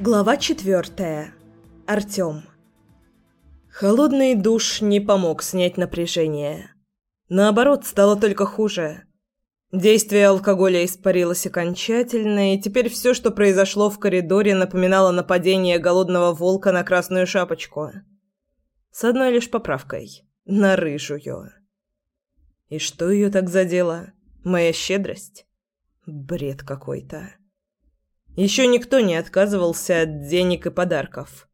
Глава четвертая. Артём. Холодный душ не помог снять напряжение. Наоборот, стало только хуже. Действие алкоголя испарилось окончательно, и теперь все, что произошло в коридоре, напоминало нападение голодного волка на красную шапочку. С одной лишь поправкой – на рыжую. И что ее так задело? Моя щедрость? Бред какой-то. Еще никто не отказывался от денег и подарков.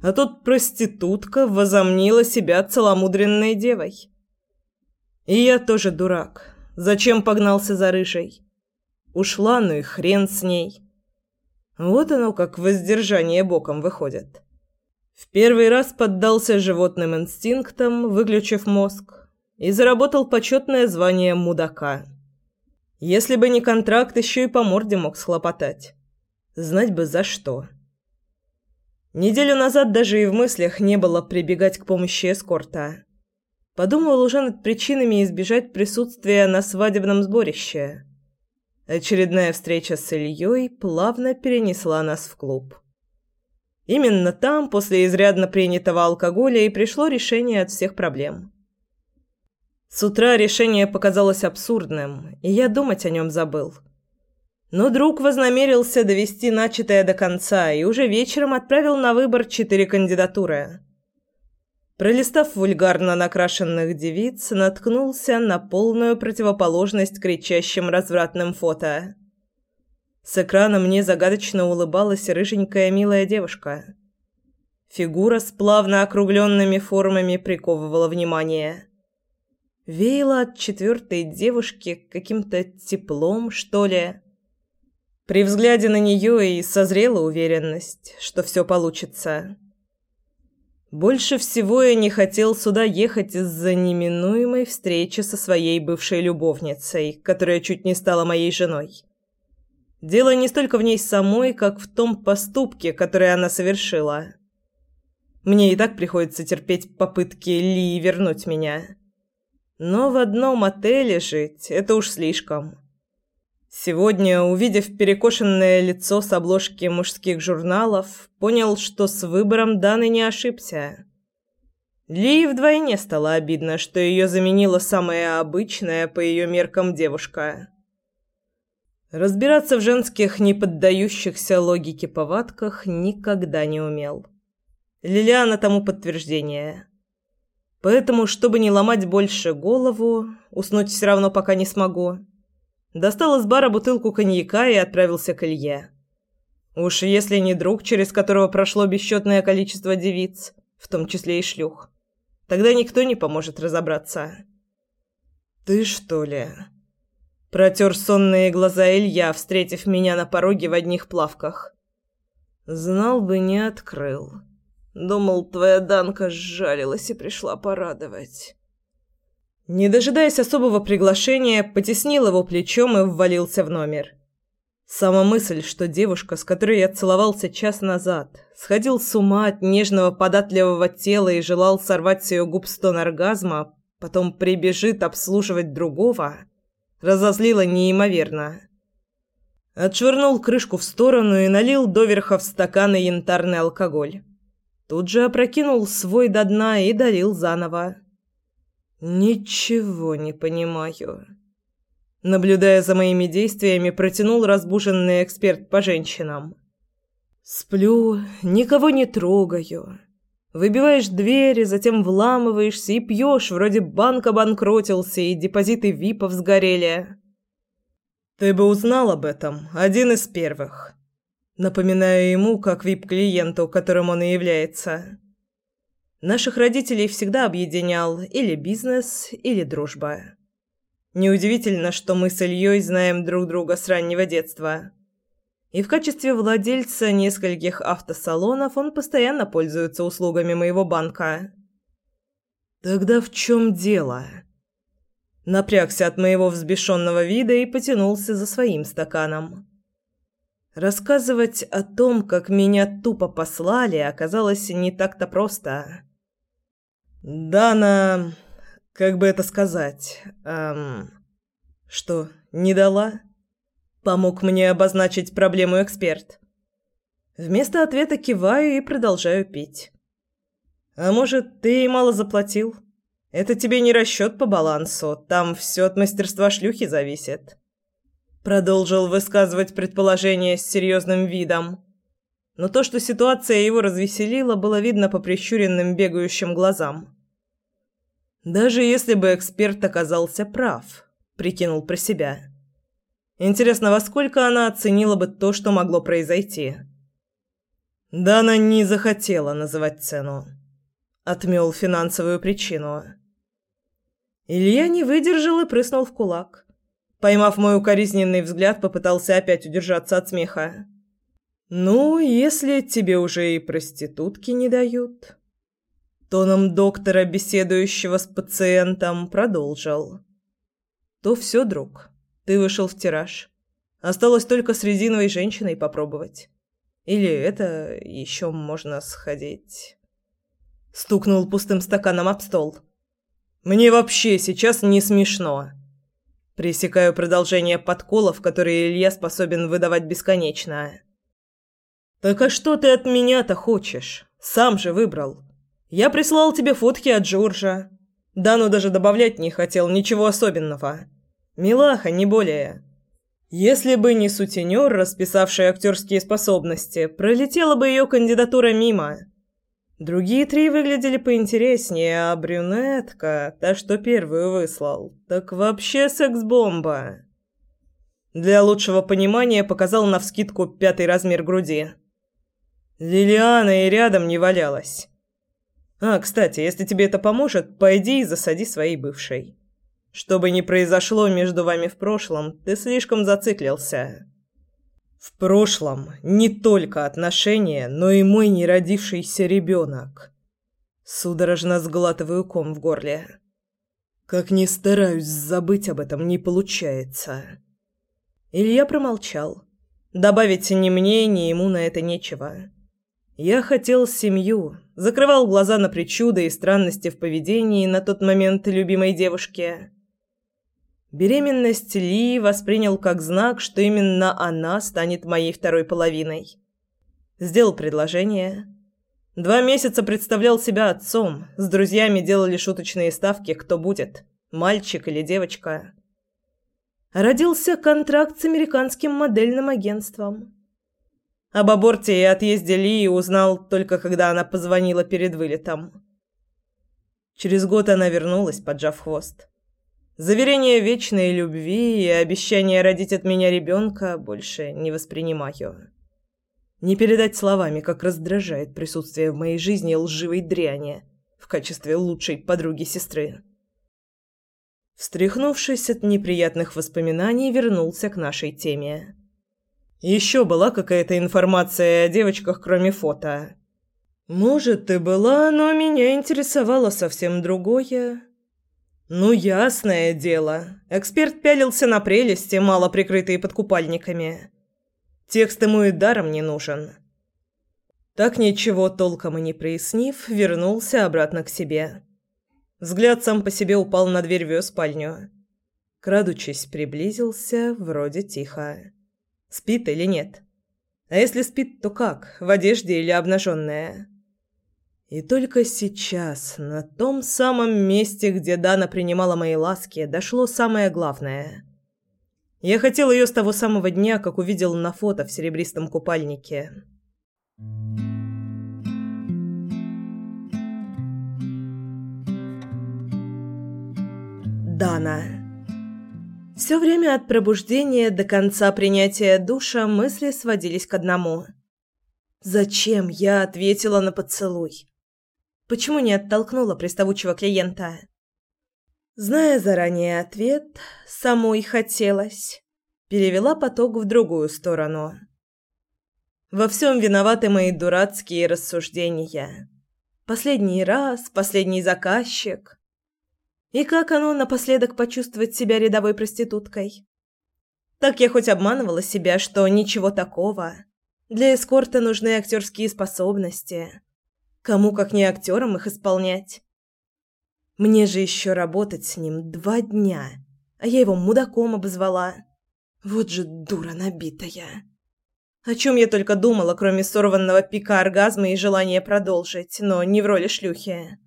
А тут проститутка возомнила себя целомудренной девой. И я тоже дурак. Зачем погнался за рыжей? Ушла, ну и хрен с ней. Вот оно как воздержание боком выходит. В первый раз поддался животным инстинктам, выключив мозг, и заработал почетное звание мудака. Если бы не контракт, еще и по морде мог схлопотать. Знать бы за что. Неделю назад даже и в мыслях не было прибегать к помощи эскорта. Подумал уже над причинами избежать присутствия на свадебном сборище. Очередная встреча с Ильей плавно перенесла нас в клуб. Именно там, после изрядно принятого алкоголя, и пришло решение от всех проблем. С утра решение показалось абсурдным, и я думать о нем забыл. Но друг вознамерился довести начатое до конца и уже вечером отправил на выбор четыре кандидатуры. Пролистав вульгарно накрашенных девиц, наткнулся на полную противоположность кричащим развратным фото. С экрана мне загадочно улыбалась рыженькая милая девушка. Фигура с плавно округленными формами приковывала внимание. Веяло от четвертой девушки каким-то теплом, что ли. При взгляде на нее и созрела уверенность, что все получится. Больше всего я не хотел сюда ехать из-за неминуемой встречи со своей бывшей любовницей, которая чуть не стала моей женой. Дело не столько в ней самой, как в том поступке, который она совершила. Мне и так приходится терпеть попытки Ли вернуть меня. Но в одном отеле жить – это уж слишком. Сегодня, увидев перекошенное лицо с обложки мужских журналов, понял, что с выбором Даны не ошибся. Ли вдвойне стало обидно, что ее заменила самая обычная по ее меркам девушка. Разбираться в женских, не поддающихся логике повадках никогда не умел. Лилиана тому подтверждение – Поэтому, чтобы не ломать больше голову, уснуть все равно пока не смогу, достал из бара бутылку коньяка и отправился к Илье. Уж если не друг, через которого прошло бесчетное количество девиц, в том числе и шлюх, тогда никто не поможет разобраться. «Ты что ли?» Протер сонные глаза Илья, встретив меня на пороге в одних плавках. «Знал бы, не открыл». Думал, твоя Данка сжалилась и пришла порадовать. Не дожидаясь особого приглашения, потеснил его плечом и ввалился в номер. Сама мысль, что девушка, с которой я целовался час назад, сходил с ума от нежного податливого тела и желал сорвать с ее губ стон оргазма, потом прибежит обслуживать другого, разозлила неимоверно. Отшвырнул крышку в сторону и налил доверха в стаканы янтарный алкоголь. Тут же опрокинул свой до дна и долил заново. «Ничего не понимаю». Наблюдая за моими действиями, протянул разбуженный эксперт по женщинам. «Сплю, никого не трогаю. Выбиваешь двери, затем вламываешься и пьешь, вроде банк обанкротился и депозиты випов сгорели». «Ты бы узнал об этом, один из первых». Напоминаю ему, как вип-клиенту, которым он и является. Наших родителей всегда объединял или бизнес, или дружба. Неудивительно, что мы с Ильей знаем друг друга с раннего детства. И в качестве владельца нескольких автосалонов он постоянно пользуется услугами моего банка. Тогда в чем дело? Напрягся от моего взбешенного вида и потянулся за своим стаканом. Рассказывать о том, как меня тупо послали, оказалось не так-то просто. Дана, как бы это сказать, эм, что, не дала? Помог мне обозначить проблему эксперт. Вместо ответа киваю и продолжаю пить. «А может, ты ей мало заплатил? Это тебе не расчет по балансу, там все от мастерства шлюхи зависит». Продолжил высказывать предположение с серьезным видом. Но то, что ситуация его развеселила, было видно по прищуренным бегающим глазам. «Даже если бы эксперт оказался прав», — прикинул про себя. «Интересно, во сколько она оценила бы то, что могло произойти?» Да она не захотела называть цену. Отмёл финансовую причину. Илья не выдержал и прыснул в кулак. Поймав мой укоризненный взгляд, попытался опять удержаться от смеха. «Ну, если тебе уже и проститутки не дают...» Тоном доктора, беседующего с пациентом, продолжил. «То все, друг, ты вышел в тираж. Осталось только с резиновой женщиной попробовать. Или это еще можно сходить...» Стукнул пустым стаканом об стол. «Мне вообще сейчас не смешно». Пресекаю продолжение подколов, которые Илья способен выдавать бесконечно. «Так а что ты от меня-то хочешь? Сам же выбрал. Я прислал тебе фотки от Джорджа. Дану даже добавлять не хотел, ничего особенного. Милаха, не более. Если бы не сутенер, расписавший актерские способности, пролетела бы ее кандидатура мимо. Другие три выглядели поинтереснее, а брюнетка, та, что первую выслал, так вообще секс-бомба. Для лучшего понимания показал навскидку пятый размер груди. Лилиана и рядом не валялась. А, кстати, если тебе это поможет, пойди и засади своей бывшей. Что бы ни произошло между вами в прошлом, ты слишком зациклился. В прошлом не только отношения, но и мой неродившийся ребенок. Судорожно сглатываю ком в горле. Как ни стараюсь забыть об этом, не получается. Илья промолчал. Добавить ни мне, ни ему на это нечего. Я хотел семью, закрывал глаза на причуды и странности в поведении на тот момент любимой девушки. Беременность Ли воспринял как знак, что именно она станет моей второй половиной. Сделал предложение. Два месяца представлял себя отцом, с друзьями делали шуточные ставки, кто будет, мальчик или девочка. Родился контракт с американским модельным агентством. Об аборте и отъезде Ли узнал только когда она позвонила перед вылетом. Через год она вернулась, поджав хвост. Заверение вечной любви и обещание родить от меня ребенка больше не воспринимаю. Не передать словами, как раздражает присутствие в моей жизни лживой дряни в качестве лучшей подруги сестры. Встряхнувшись от неприятных воспоминаний, вернулся к нашей теме. Еще была какая-то информация о девочках, кроме фото. Может, и была, но меня интересовало совсем другое. Ну, ясное дело. Эксперт пялился на прелести, мало прикрытые под купальниками. Текст ему и даром не нужен. Так ничего толком и не прояснив, вернулся обратно к себе. Взгляд сам по себе упал на дверь в её спальню. Крадучись, приблизился, вроде тихо. Спит или нет? А если спит, то как? В одежде или обнаженная? И только сейчас, на том самом месте, где Дана принимала мои ласки, дошло самое главное. Я хотел ее с того самого дня, как увидел на фото в серебристом купальнике. Дана. Все время от пробуждения до конца принятия душа мысли сводились к одному. Зачем я ответила на поцелуй? Почему не оттолкнула приставучего клиента? Зная заранее ответ, самой хотелось. Перевела поток в другую сторону. Во всем виноваты мои дурацкие рассуждения. Последний раз, последний заказчик. И как оно напоследок почувствовать себя рядовой проституткой? Так я хоть обманывала себя, что ничего такого. Для эскорта нужны актерские способности. Кому, как не актерам, их исполнять? Мне же еще работать с ним два дня, а я его мудаком обозвала. Вот же дура набитая. О чем я только думала, кроме сорванного пика оргазма и желания продолжить, но не в роли шлюхи.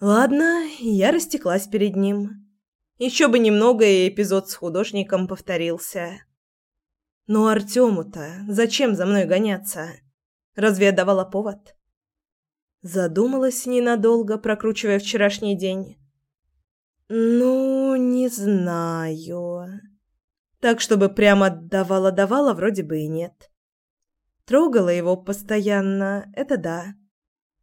Ладно, я растеклась перед ним. Еще бы немного, и эпизод с художником повторился. Но Артему-то зачем за мной гоняться? Разве я давала повод? Задумалась ненадолго, прокручивая вчерашний день. Ну, не знаю. Так, чтобы прямо давала-давала, вроде бы и нет. Трогала его постоянно, это да.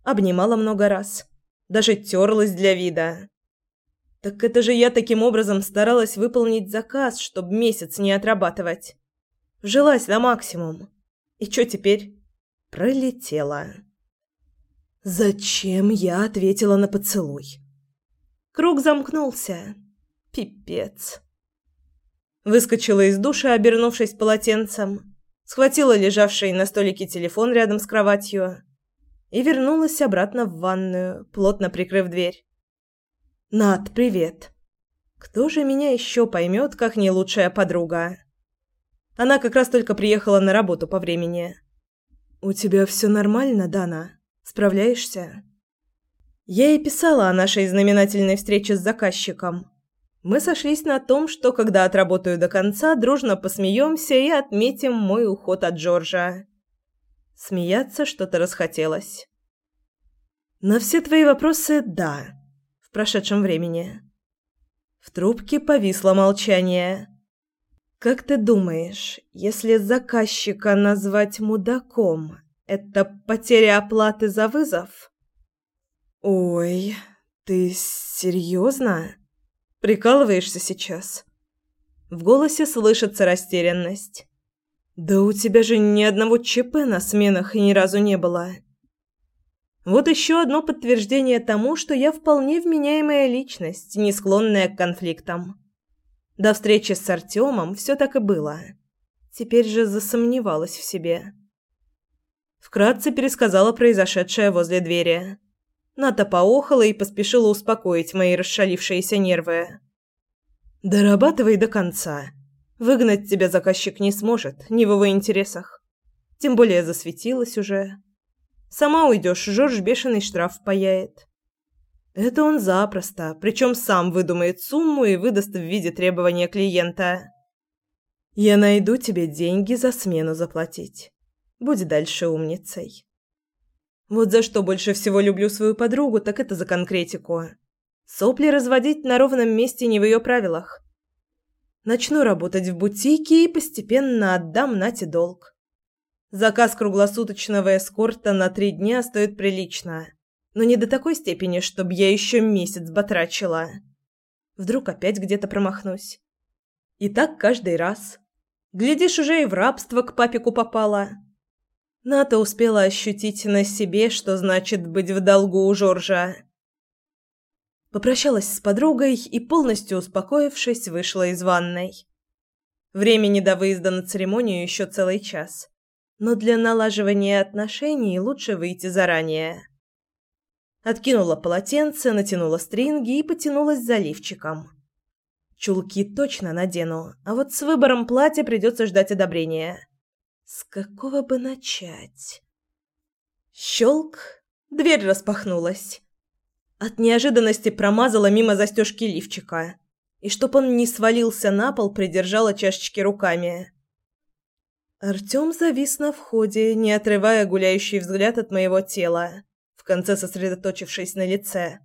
Обнимала много раз. Даже терлась для вида. Так это же я таким образом старалась выполнить заказ, чтобы месяц не отрабатывать. Вжилась на максимум. И что теперь? Пролетела. Зачем я ответила на поцелуй? Круг замкнулся. Пипец. Выскочила из душа, обернувшись полотенцем, схватила лежавший на столике телефон рядом с кроватью и вернулась обратно в ванную, плотно прикрыв дверь. «Над, привет!» Кто же меня еще поймет, как не лучшая подруга? Она как раз только приехала на работу по времени. «У тебя все нормально, Дана? Справляешься?» Я и писала о нашей знаменательной встрече с заказчиком. Мы сошлись на том, что когда отработаю до конца, дружно посмеемся и отметим мой уход от Джорджа. Смеяться что-то расхотелось. На все твои вопросы – да, в прошедшем времени. В трубке повисло молчание. Как ты думаешь, если заказчика назвать мудаком, это потеря оплаты за вызов? Ой, ты серьезно? Прикалываешься сейчас? В голосе слышится растерянность. Да у тебя же ни одного ЧП на сменах ни разу не было. Вот еще одно подтверждение тому, что я вполне вменяемая личность, не склонная к конфликтам. До встречи с Артемом все так и было. Теперь же засомневалась в себе. Вкратце пересказала произошедшее возле двери. Ната поохала и поспешила успокоить мои расшалившиеся нервы. «Дорабатывай до конца. Выгнать тебя заказчик не сможет, не в его интересах. Тем более засветилась уже. Сама уйдешь, Жорж бешеный штраф паяет». Это он запросто, причем сам выдумает сумму и выдаст в виде требования клиента. «Я найду тебе деньги за смену заплатить. Будь дальше умницей». Вот за что больше всего люблю свою подругу, так это за конкретику. Сопли разводить на ровном месте не в ее правилах. Начну работать в бутике и постепенно отдам Нате долг. Заказ круглосуточного эскорта на три дня стоит прилично, но не до такой степени, чтобы я еще месяц батрачила. Вдруг опять где-то промахнусь. И так каждый раз. Глядишь, уже и в рабство к папику попала. Ната успела ощутить на себе, что значит быть в долгу у Жоржа. Попрощалась с подругой и, полностью успокоившись, вышла из ванной. Времени до выезда на церемонию еще целый час. Но для налаживания отношений лучше выйти заранее. Откинула полотенце, натянула стринги и потянулась за лифчиком. Чулки точно надену, а вот с выбором платья придется ждать одобрения. С какого бы начать? Щелк, дверь распахнулась. От неожиданности промазала мимо застежки лифчика. И чтоб он не свалился на пол, придержала чашечки руками. Артём завис на входе, не отрывая гуляющий взгляд от моего тела, в конце сосредоточившись на лице.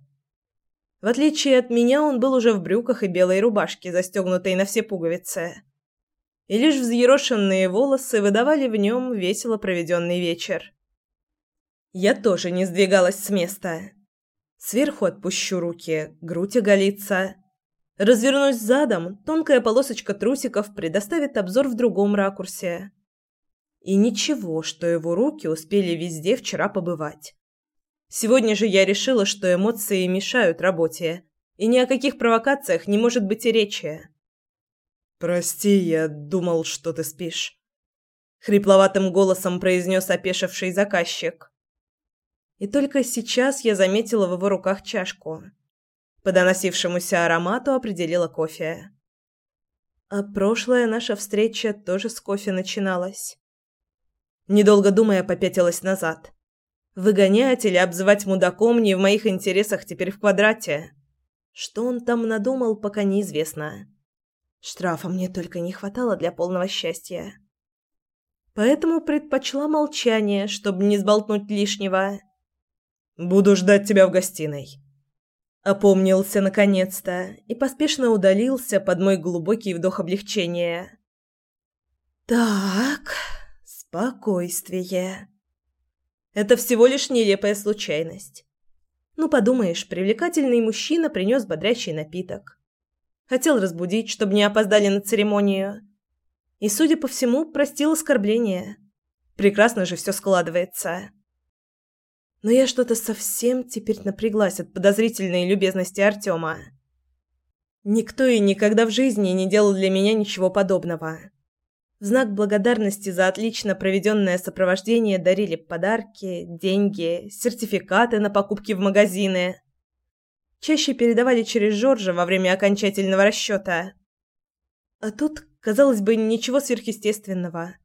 В отличие от меня, он был уже в брюках и белой рубашке, застегнутой на все пуговицы и лишь взъерошенные волосы выдавали в нем весело проведенный вечер. Я тоже не сдвигалась с места. Сверху отпущу руки, грудь оголится. Развернусь задом, тонкая полосочка трусиков предоставит обзор в другом ракурсе. И ничего, что его руки успели везде вчера побывать. Сегодня же я решила, что эмоции мешают работе, и ни о каких провокациях не может быть и речи. «Прости, я думал, что ты спишь», — хрипловатым голосом произнес опешивший заказчик. И только сейчас я заметила в его руках чашку. По доносившемуся аромату определила кофе. А прошлая наша встреча тоже с кофе начиналась. Недолго думая, попятилась назад. Выгонять или обзывать мудаком не в моих интересах теперь в квадрате. Что он там надумал, пока неизвестно. Штрафа мне только не хватало для полного счастья. Поэтому предпочла молчание, чтобы не сболтнуть лишнего. «Буду ждать тебя в гостиной». Опомнился наконец-то и поспешно удалился под мой глубокий вдох облегчения. «Так, спокойствие. Это всего лишь нелепая случайность. Ну, подумаешь, привлекательный мужчина принес бодрящий напиток. Хотел разбудить, чтобы не опоздали на церемонию. И, судя по всему, простил оскорбление. Прекрасно же все складывается. Но я что-то совсем теперь напряглась от подозрительной любезности Артема. Никто и никогда в жизни не делал для меня ничего подобного. В знак благодарности за отлично проведенное сопровождение дарили подарки, деньги, сертификаты на покупки в магазины. Чаще передавали через Жоржа во время окончательного расчета. А тут, казалось бы, ничего сверхъестественного.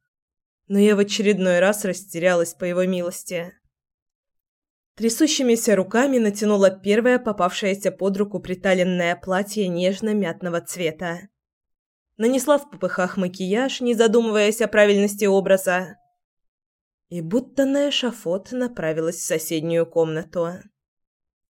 Но я в очередной раз растерялась по его милости. Трясущимися руками натянула первое попавшееся под руку приталенное платье нежно-мятного цвета нанесла в попыхах макияж, не задумываясь о правильности образа, и будто на эшафот направилась в соседнюю комнату.